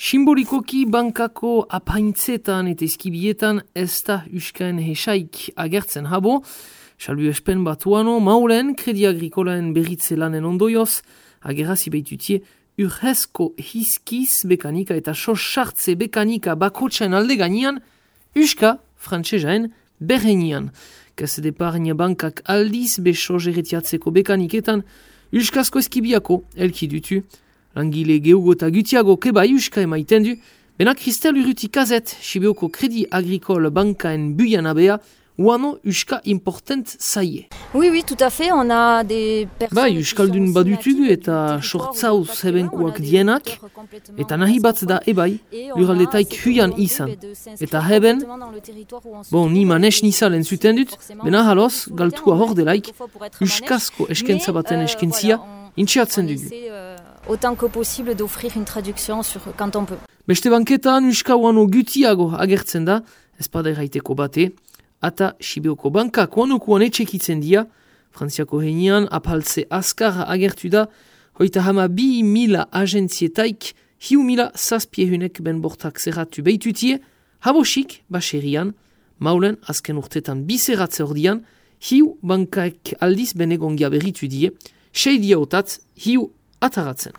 Simbolikoki bankako apaintzetan eta eskibietan ez da uskaen hesaik agertzen habo, salbu espen batuano, maulen, kredi agrikolaen berritze lanen ondoioz, agerrazi behitutie urhezko hiskiz bekanika eta sos sartze bekanika bakotxain alde ganian, uska, frantsezaen, berreinian. Kase deparnia bankak aldiz beso jeretiatzeko bekaniketan, uskazko eskibiako elki dutu, langile geugo eta gutiago keba uska emaiten du, bena Kristel Urruti Kazet, Sibioko Kredi Agricole Bankaen buian abea, Uano uska important zaie. Oui, oui, tout à fait, on a des personnes... Bai, euskaldun badutugu eta sortzauz hebenkuak dienak, eta nahi bat da ebai, luraldetaik huian izan. Eta heben, bon, ni manes nizalen zuten dut, bena haloz, galtua hor delaik, uskazko eskentza baten eskentzia, intxeatzen dugu. Autant que possible d'offrir une traduction sur quand on peut. Beste banketan uska uano gutiago agertzen da, ez paderaiteko bate, ata Sibioko banka kuanukuan etxekitzen dia, Frantziako heinean apaltze askar agertu da, hoita hama bi mila agentzietaik, hiu mila zazpiehunek ben bortak zerratu behitutie, habosik, baserian, maulen azken urtetan bizeratze ordian, hiu bankaek aldiz benegongia berritu die, sei dia otat, hiu أتغطسن